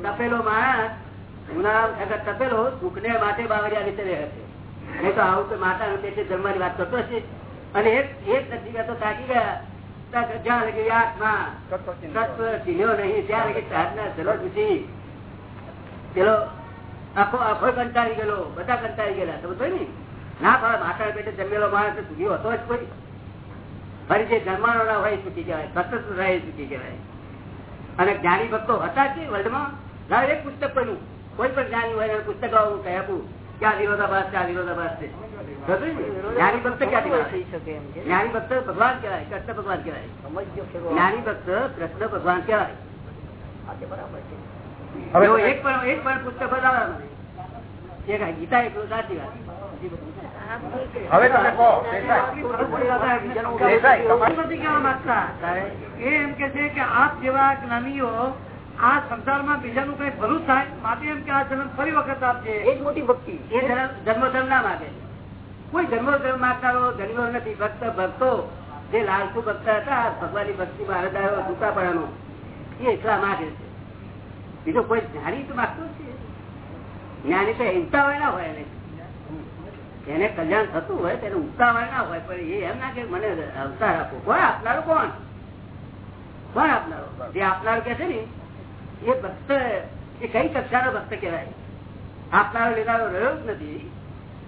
તપેલો માણસ તપેલો સુખને માટે બાવરિયા રીતે આવું તો માતા નું પેટે વાત કરતો છે અને એક એક નથી કહેતો થાકી ગયા. જ્યાં પેલો આખો આખો કંટાળી ગયેલો, બધા કંટાળી ગયેલા. જોયું ને ના ભાવે માતા પેટે જન્મેલો માણસ સુખી હતો જ કોઈ. ફરી જે જન્માનો ના હોય સુખી કહેવાય સતત રહે સુખી કહેવાય અને જ્ઞાની ભક્તો હતા કે વર્લ્ડમાં. એક પુસ્તક કોઈનું કોઈ પણ જ્ઞાની હોય એને પુસ્તક હું કહી આપું કે આ વિરોધાભાસ છે આ વિરોધાભાસ છે સમજ્યું ને? જ્ઞાની ભક્ત ક્યાંથી થઈ મળે? શકે એમ છે જ્ઞાની ભક્ત ભગવાન કહેવાય કૃષ્ણ ભગવાન કહેવાય સમજ્યો ખરો. જ્ઞાની ભક્ત કૃષ્ણ ભગવાન કહેવાય આ તે બરાબર છે એવો એક પણ એક પણ પુસ્તક બતાવો મને. એક આ ગીતા એકલું સાચી વાત હવે તમે કહો દેસાઈ, તમારે નથી કહેવા માંગતા તારે એ એમ કે છે કે આપ જેવા જ્ઞાનીઓ આ સંસારમાં બીજાનું કઈ ભલું થાય માટે એમ કે આ જન્મ ફરી વખત આપજે. એ જ મોટી ભક્તિ. એ જન્મધર્મ ના માગે. કોઈ જન્મધર્મ માગનારો ધર્મીઓ નથી ભક્ત ભક્તો. જે લાલસુ ભક્ત હતા ભગવાનની ભક્તિ માં હૃદયો ટૂંકાપણાનો એ એટલા માગે છે. બીજો કોઈ જ્ઞાની તો માગતો છે. જ્ઞાની તો ઉતાવળ ના હોય એને. એને કલ્યાણ થતું હોય તેને ઉતાવળ ના હોય પણ એ એમ ના કે મને અવતાર આપો. કોણ આપનારું કોણ? કોણ આપનારો? જે આપનારું કે છે ને એ ભક્ત એ કઈ કક્ષાનો ભક્ત કહેવાય? આપનારો લેનારો રહ્યો જ નથી.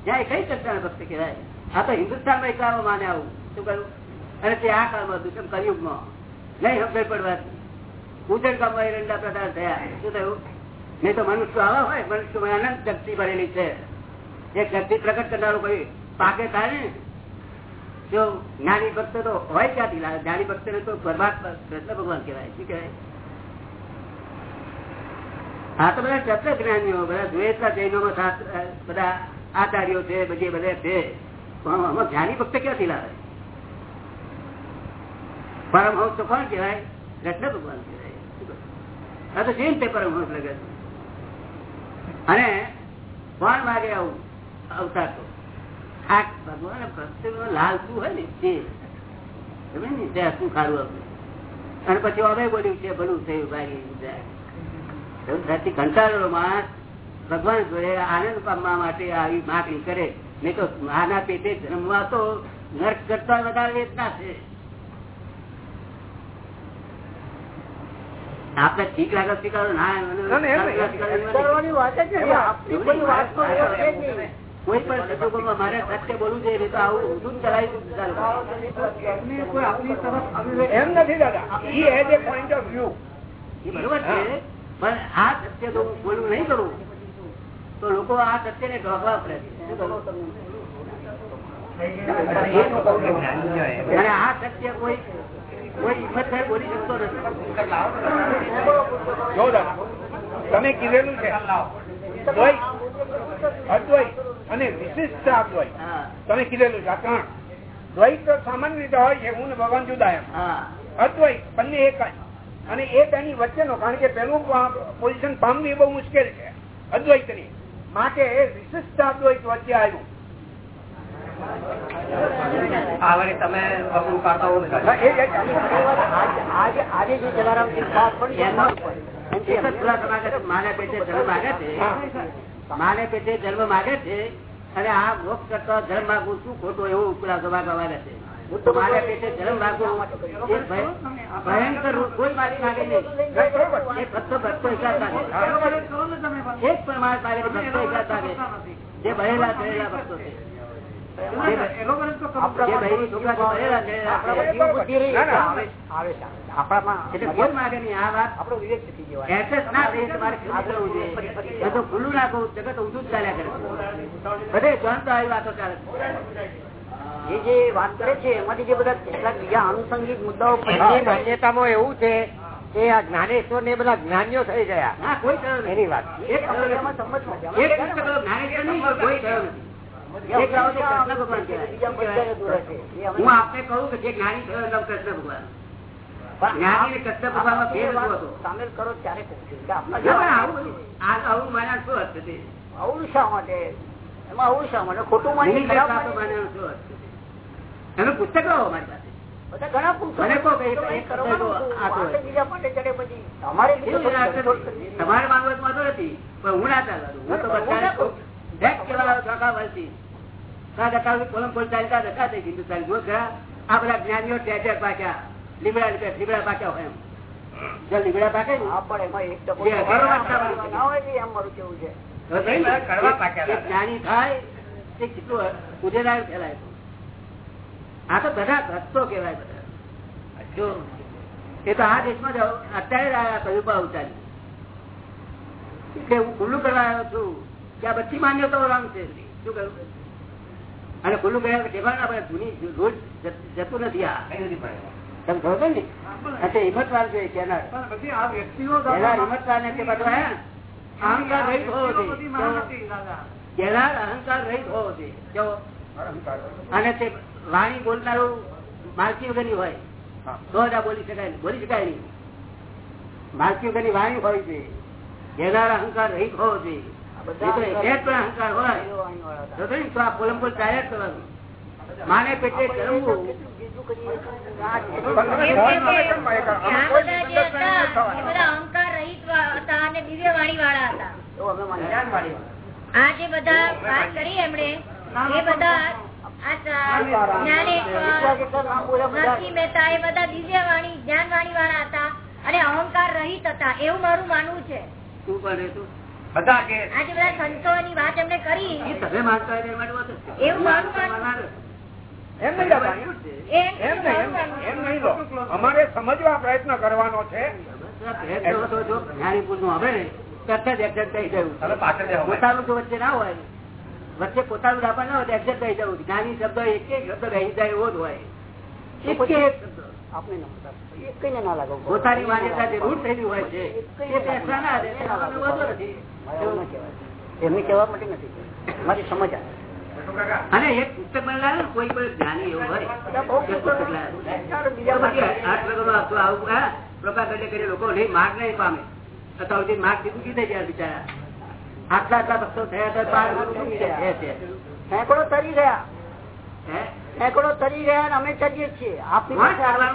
જ્યાં એ કઈ કક્ષાનો ભક્ત કહેવાય? આ તો હિન્દુસ્તાનમાં એકલામાં માને આવું. શું કહ્યું? અને તે આ કાળમાં કેમ કલયુગમાં? નહીં હબ્બે પડવાથી. ઉજળ ગામમાં એરંડા પ્રદાન થયા. શું થયું? નહીં તો મનુષ્ય આવા હોય, મનુષ્યમાં અનંત શક્તિ ભરેલી છે. એ શક્તિ પ્રગટ કરનારું કોઈ પાકે ને જો જ્ઞાની ભક્ત તો હોય ક્યાંથી? લાગે જ્ઞાની ભક્ત ને તો પરમાત્મા કૃષ્ણ ભગવાન કહેવાય. શું કહેવાય? હા, તો બધા તત્વ જ્ઞાનીઓ બધા દ્વેષના જૈનો બધા આચાર્યો છે, બધી બધા છે. પણ જ્ઞાની ભક્ત ક્યાંથી લાવે? પરમહંસ તો કોણ કહેવાય? કૃષ્ણ ભગવાન કહેવાય. આ તો જેમ તે પરમહંસ લગે અને કોણ માગે આવું? અવતાર તો. આ ભગવાન ભક્ત લાલ શું હોય ને, તે. સમજે ને ત્યાં શું ખારું આપણે અને પછી અમે બોલ્યું છે, ભલું થયું ભાઈ ધરતી કંટાળેલો માણસ ભગવાન જોડે આનંદ પામવા માટે આવી માગણી કરે. નહીં તો આના પેટે જન્મવા તો નર્ક કરતા વધારે વેદના છે. આપણે ઠીક લાગે સ્વીકારો ના કોઈ પણ સંજોગોમાં મારે સત્ય બોલવું જોઈએ નહીં તો આવું ઊંધું જ ચલાવી કોઈ આપની તરફ એમ નથી દાદા. એ પોઈન્ટ ઓફ વ્યૂ એ બરોબર છે. પણ આ સત્ય તો હું બોલવું નહીં કરું તો લોકો આ સત્ય ને ગભા પડે? અને આ સત્ય કોઈ કોઈ હિંમત થાય બોલી શકતો નથી. તમે કીધેલું છે. અદ્વૈત અને વિશિષ્ટ અદ્વૈત. તમે કીધેલું છે આ ત્રણ. દ્વૈત તો સામાન્ય રીતે હોય છે હું ને ભગવાન જુદા એમ. હા. અદ્વૈત બંને એક જ. અને એ તેની વચ્ચેનો કારણ કે પેલું પોઝિશન પામવી બહુ મુશ્કેલ છે. અદ્વૈતની માટે એ વિશિષ્ટ અદ્વૈત વચ્ચે આવ્યું. માગે માને પેટે જન્મ માગે છે. માગે અને આ મોક્ષ કરતા ધર્મ માગવું શું ખોટું એવું ઉપરા માગવા માંગે છે. ભયંકર રૂપ કોઈ મારી માગે નહીં. એ ભક્તો ભક્તો એકાદ માગે એક પણ માણસ માગે છે, ભક્તો એકાદ જે ભરેલા થયેલા ભક્તો જગત ઊંધું જ ચાલ્યા કરે. બધે જાણતા આવી વાતો ચાલે છે. જે વાત કરે છે એમાંથી જે બધા કેટલાક બીજા આનુષંગિક મુદ્દાઓ માન્યતામાં એવું છે એ આ જ્ઞાનેશ્વર ને બધા જ્ઞાનીઓ થઈ ગયા. એની વાત. હું આપને કહું કે જે જ્ઞાની થયો કૃષ્ણ ભગવાન. જ્ઞાની કૃષ્ણ. સામેલ કરો ત્યારે આવું માન્યા શું અર્થ આવું શા માટે? એમાં આવું શા માટે? ખોટું માની એનું પુસ્તક લાવો મારી પાસે. તમારે માનવત કે તો નથી પણ હું ના ચાલુ હું તો કોલમ કોલ ચાલતા ધક્કા થઈ હિન્દુસ્તાન જો આ બધા જ્ઞાનીઓ ટેટર પાક્યા. લીમડા લીમડા પાક્યા હોય એમ. જો લીમડા પાકે જ્ઞાની થાય તે કેટલું ફેલાય. આ તો બધા ભક્તો કેવાય બધા. જો એ તો આ દેશમાં જ અત્યારે જ કયું ઉતારી. એટલે હું ખુલ્લું કરવા આવ્યો છું કે આ બધી માન્યતાઓ રંગ છે. શું કહ્યું? અને ખુલ્લું કર્યા ટેબલ ના પડે જૂની રોજ જતું નથી આ. તમે કહો છો ને? અચ્છા હિંમતવાર છે કેનાર આ વ્યક્તિઓ એના હિંમત ને અહંકાર રહિત હોવો જોઈએ. કેનાર અહંકાર રહિત હોવો જોઈએ. અને તે વાણી બોલનારું માલકી વગરની હોય તો જ આ બોલી શકાય બોલી શકાય નહીં. માલકી વગરની વાણી હોય છે. ઘેનાર અહંકાર રહિત હોવો જોઈએ. અહંકાર હોય વાણીવાળા હતા. તો તો નહીં, તો આ પોલમ પોલ ચાલ્યા કરવાનું. માને પેટે કરવું. અહંકાર રહિત હતા. અને દિવ્ય વાણી વાળા હતા. આ જે બધા વાત કરી એમણે એ બધા આ સ- જ્ઞાનેશ્વર જેટલા નામ બોલ્યા બધા. નરસિંહ મહેતા એ બધા દિવ્ય વાણી જ્ઞાન વાણી વાળા હતા. અને અહંકાર રહિત હતા એવું મારું માનવું છે. શું હતું બધા સંતો સંતોની વાત એમને કરી. તમે માનતા. એવું મારું માનવું. એમ નહીં અમારે સમજવા પ્રયત્ન કરવાનો છે. જ્ઞાની પુરુષનું હવે તરત જ એક્ઝેક્ટ થઈ ગયું. વચ્ચે ના હોય. વચ્ચે પોતાનું રાપણ ના હોય એક્ઝેક્ટ રહી જવું જ્ઞાની શબ્દ એક એક શબ્દ રહી જાય એવો જ હોય. એક એક પોતાની માન્યતા જે થયેલી છે. એમને કહેવા માટે નથી મારી સમજ અને એક પુસ્તક કોઈ કોઈ જ્ઞાની એવું આવું હા લોકો નહીં માર્ગ નહીં પામે. અથવા સુધી માર્ગ દુખી થઈ ગયા બિચારા. આટલા આટલા ભક્તો થયા સેંકડો તરી ગયા સેંકડો તરી ગયા અમે ચડીએ છીએ. પાસે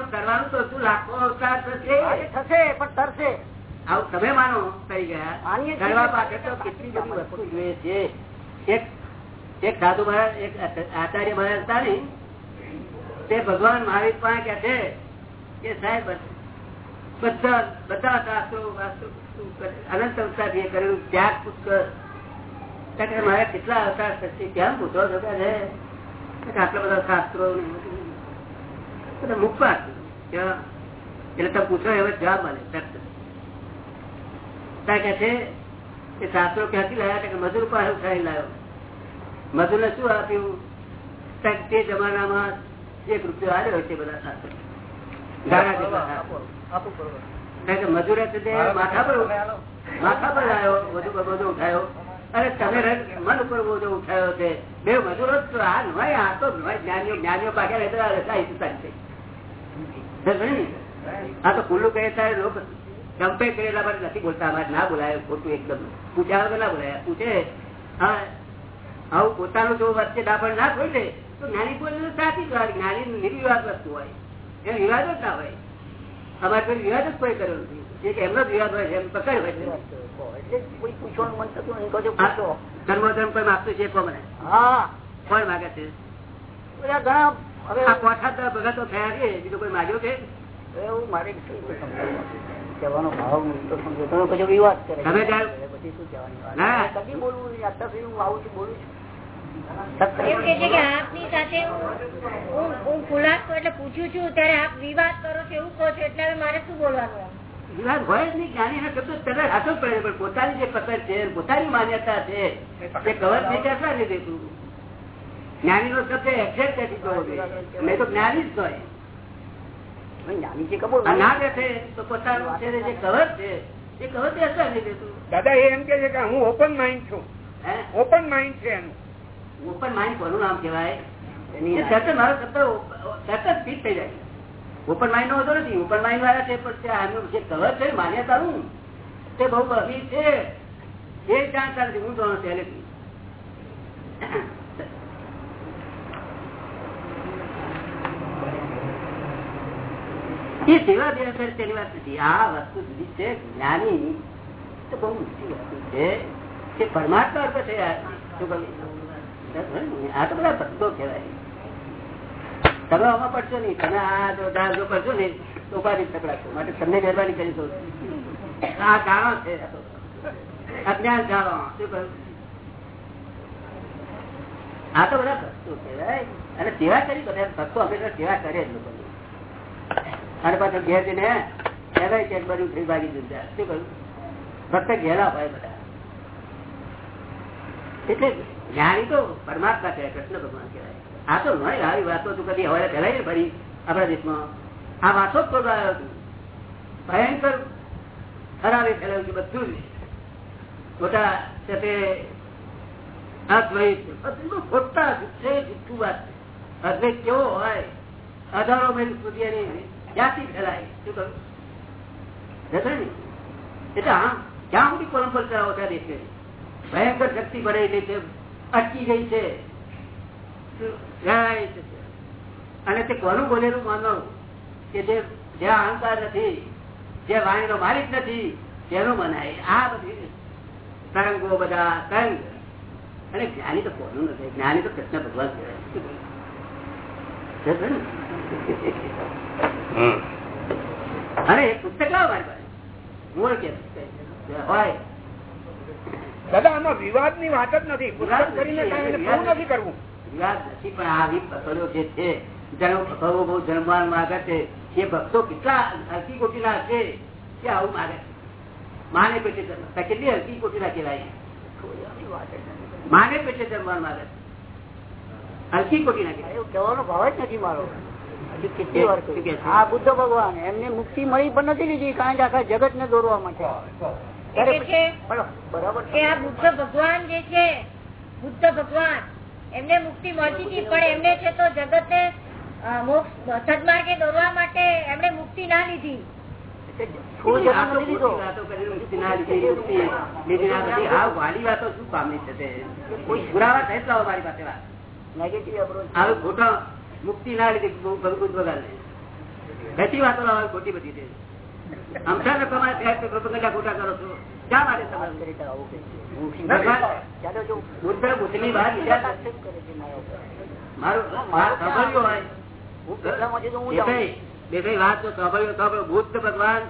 કરવાનું તો શું લાખો અવતાર થશે? થશે પણ તરશે. આવું તમે માનો થઈ ગયા. છીએ. તો કેટલી બધી વસ્તુ જોઈએ છે. એક એક સાધુ મહારાજ એક આચાર્ય મહારાજ હતા ને તે ભગવાન મહાવીર પાસે કે છે કે સાહેબ બધા બધા શાસ્ત્રો વાસ્ત્રો શું કરે? અનંત અવતારથી એ કરેલું ત્યાગ પુષ્કર તો કેટલા અવતાર થશે કેમ પૂછો છો? છે? આટલા બધા શાસ્ત્રો ને એટલે મૂકવા એટલે તમે પૂછો એવો જવાબ મળે તરત ત્યાં કે છે કે શાસ્ત્રો ક્યાંથી લાયા? કે મજૂર પાસે ઉઠાવી લાવ્યો મજૂર ને શું આપ્યું? તે જમાનામાં એક રૂપિયો આવ્યો છે બધા શાસ્ત્રો. મજૂરે તો માથા પર માથા પર આવ્યો બધું બધો ઉઠાયો. અને તમે મન ઉપર બોજો ઉઠાયો છે. બે મજૂરો આ નવાય આ તો જ્ઞાનીઓ જ્ઞાનીઓ સમજ્યો આ તો ખુલ્લું કહે ત્યારે લોકો કમ્પેર કરેલા માટે નથી બોલતા. અમારે ના બોલાય ખોટું એકદમ. પૂછ્યા વગર ના બોલાય. પૂછે. હા આવું પોતાનું જો વચ્ચે દાપણ ના દે તો જ્ઞાની બોલે તો સાચી જ વાત. જ્ઞાની નિર્વિવાદ વસ્તુ હોય. એ વિવાદ જ ના હોય. અમારે કોઈ વિવાદ જ કોઈ કર્યો નથી. એક એમનો જ વિવાદ હોય છે એમ પકડ હોય છે? કોઈ પૂછવાનું મન થતું નહીં કહો પૂછો. ધર્મ ધર્મ કોઈ માગતું છે કો મને. હા. કોણ માગે છે? બધા ઘણા હવે આ કોઠા તો ભગતો થયા છે બીજો કોઈ માગ્યો છે? એવું મારે કહેવાનો ભાવ તો સમજો. તમે વિવાદ કરે? કદી બોલવું નહીં. અત્યાર સુધી હું આવું છું બોલું છું. એમ કે છે કે આપની સાથે હું- હું હું એટલે પૂછું છું ત્યારે આપ વિવાદ કરો છો એવું કહો છો એટલે મારે શું બોલવાનું? વિવાદ હોય જ નહીં જ્ઞાની ના શબ્દો તરત હાથો પડે પણ પોતાની જે પકડ છે પોતાની માન્યતા છે એ કવર થઈ જશે ને દેતું જ્ઞાની નો શબ્દ એક્સેપ્ટ નથી કરવો જોઈએ. તો જ્ઞાની જ હોય જ્ઞાની છે કબૂલ આ ના બેઠે તો પોતાનું છે છે એ કવર તે અસર નહીં દેતું દાદા એ એમ કે છે કે હું ઓપન માઇન્ડ છું. હે? ઓપન માઇન્ડ છે એનું. ઓપન માઇન્ડ કોનું નામ કહેવાય? મારો ફિટ થઈ જાય. ઓપન માઇન્ડ નો હોતો નથી ઓપન માઇન્ડ વાળા છે પણ ત્યાં આનું જે કવર છે માન્યતાનું તે બહુ બધી છે. એ જાણતા નથી હું જાણું પહેલેથી. એ સેવા દેવા તેની વાત નથી. આ વસ્તુ જુદી છે જ્ઞાની. તો બહુ ઊંચી વસ્તુ છે. કે પરમાત્મા અર્થ છે શું કહ્યું? આ તો બધા ભક્તો કહેવાય. તમે આમાં પડશો નહીં. તમે આ જો જો કરશો ને, તો ઉપાધિ પકડાશો માટે તમને મહેરબાની કરીશું. આ જાણો છે. અજ્ઞાન જાણો શું કહ્યું? આ તો બધા ભક્તો કહેવાય. અને સેવા કરી બધા ભક્તો હંમેશા સેવા કરે જ લોકો. અને પાછો ઘેર જઈને કહેવાય કે બધું ભાગી દીધા શું કહ્યું? ભક્ત ઘેરા હોય બધા. એટલે જ્ઞાની તો પરમાત્મા કહેવાય કૃષ્ણ ભગવાન કહેવાય. આ તો નહીં આવી વાતો તું કદી હવે ફેલાય ને ફરી આપણા દેશમાં. આ વાતો જ આવ્યો હતું ભયંકર ખરાબે ફેલાયું છે બધું જ ખોટા છે તે ખોટા છે જુઠ્ઠું વાત અદ્વૈત કેવો હોય, હજારો મહિલ સુધી એની ક્યાંથી ફેલાય. શું કહ્યું? એટલે હા ક્યાં સુધી કરાવો ત્યાં દેશે? ભયંકર શક્તિ ભરાયેલી છે અટકી ગઈ છે. અને તે કોનું બોલેલું માનવું કે જે જ્યાં અહંકાર નથી જે વાણીનો માલિક નથી તેનું મનાય. આ બધી તરંગો બધા તરંગ. અને જ્ઞાની તો કોનું નથી? જ્ઞાની તો કૃષ્ણ ભગવાન કહેવાય. અરે એક પુસ્તક લાવો મારી પાસે મૂળ કે હોય. દાદા આમાં વિવાદની વાત જ નથી. પુસ્તક કરીને કાંઈ નથી કરવું. વિવાદ નથી પણ આ વીસ જે છે જેનો ભગવો બહુ જન્મવાન માગે છે એ ભક્તો કેટલા હલકી કોટીના હશે કે આવું માગે માને પેટે જન્મ કેટલી હલકી કોટીના કહેવાય માને પેટે જન્મવાન માગે હલકી કોટી ના કહેવાય. એવું કહેવાનો ભાવ જ નથી મારો. હજુ કેટલી વાર શું કહે કહ્યું. છે? આ બુદ્ધ ભગવાન એમને મુક્તિ મળી પણ નથી લીધી કારણ કે આખા જગત ને દોરવા માટે ભગવાન જે છે બુદ્ધ ભગવાન એમને મુક્તિ મળતી હતી પણ એમને છે તો જગત ને સદમાર્ગે દોરવા માટે એમને મુક્તિ ના લીધી. ખોટી વાતો ખોટો બધી અમથા ત્યાં ખોટા કરો છો? શા માટે તમારે બુદ્ધ બુદ્ધની વાત મારા વાત વાત બુદ્ધ ભગવાન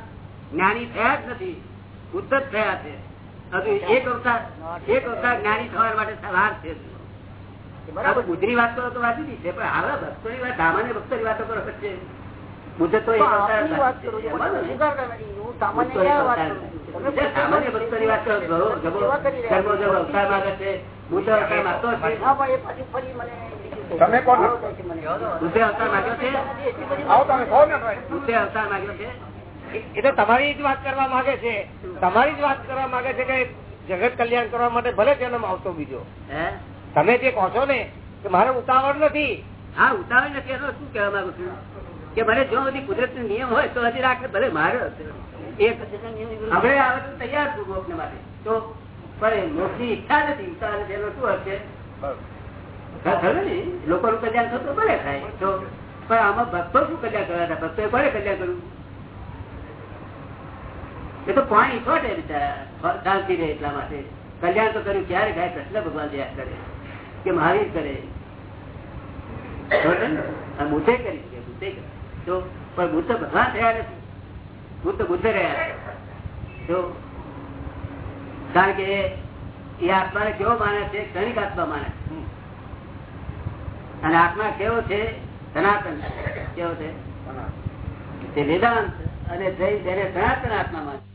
જ્ઞાની થયા જ નથી. બુદ્ધ જ થયા છે. હજુ એક અવતાર એક અવતાર જ્ઞાની થવા માટે વાર છે. બરાબર. બુદ્ધની વાત કરો તો વાંચી છે પણ આવા વાત સામાન્ય ભક્તોની વાતો કરો વચ્ચે બુદ્ધ તો એક તો અવતાર આપની વાત. કરું છું, બુદ્ધ તો. તમે કોણ? આવું કહે છે. મને. બુદ્ધે અવતાર માંગ્યો છે? આવો તમે કહો ને બુદ્ધે અવતાર માંગ્યો છે? એ તો તમારી જ વાત કરવા માંગે છે. તમારી જ વાત કરવા માંગે છે કે જગત કલ્યાણ કરવા માટે ભલે જન્મ આવતો બીજો. હે? તમે જે કહો છો ને કે મારે ઉતાવળ નથી. હા ઉતાવળ નથી એનો શું કહેવા માંગુ છું? કે મને જો બધી કુદરત નિયમ હોય તો હજી રાખે, ભલે મારે હવે આવે તો તૈયાર છું મોક્ષ માટે. તો, પણ મોક્ષની ઈચ્છા નથી એનો શું હશે? છે ખરું લોકોનું કલ્યાણ થતું ભલે થાય. તો, પણ આમાં ભક્તો શું કલ્યાણ કર્યા હતા? ભક્તોએ ભલે કલ્યાણ કર્યું? એ તો પાણી છોટે બિચારા શાંતિ રહે એટલા માટે. કલ્યાણ તો કર્યું ક્યારે ગાય કૃષ્ણ ભગવાન યાદ કરે, કે મહાવીર કરે. ને? બુદ્ધે કરી બુદ્ધે કરી. તો પણ બુદ્ધ ભગવાન થયા નથી. બુદ્ધ બુદ્ધ રહ્યા. તો કારણ કે એ- એ આત્માને કેવો માને છે? ક્ષણિક આત્મા માને છે. અને આત્મા કેવો છે? સનાતન કેવો છે? તે વેદાંત અને જૈન તેને સનાતન આત્મા માને